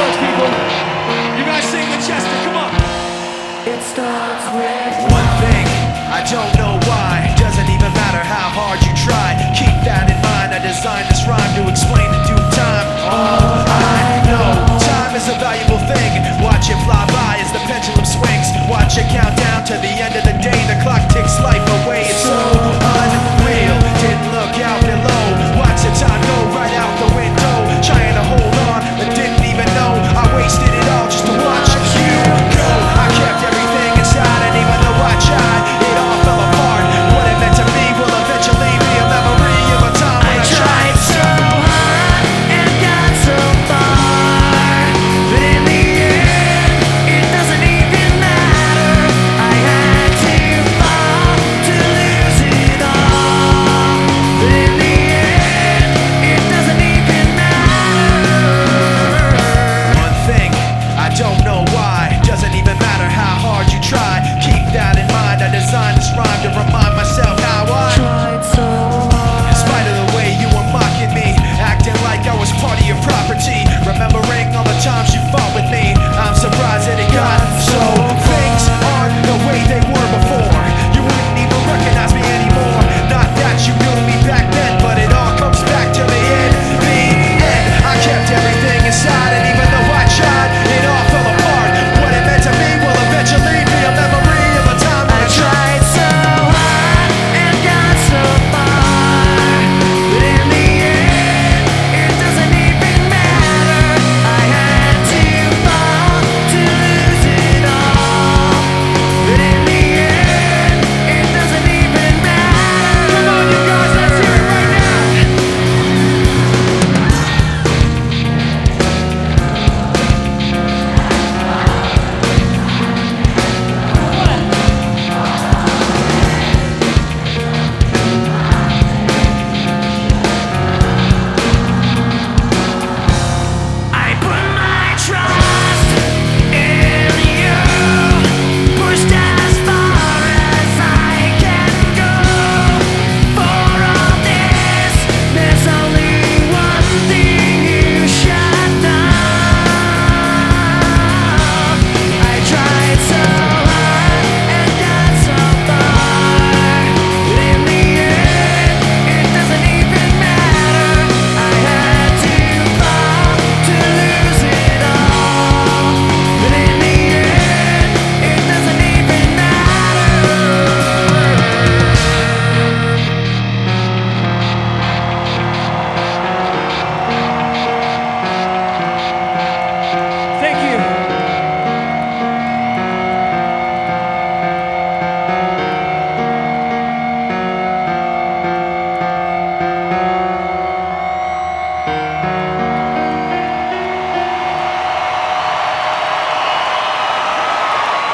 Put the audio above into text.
those people. You guys sing with Chester, come on. It starts with one thing, I don't know why. Doesn't even matter how hard you try. Keep that in mind, I designed this rhyme to explain in due time. All I know, time is a valuable thing. Watch it fly by as the pendulum swings. Watch it count down to the end of the day. The clock ticks life away.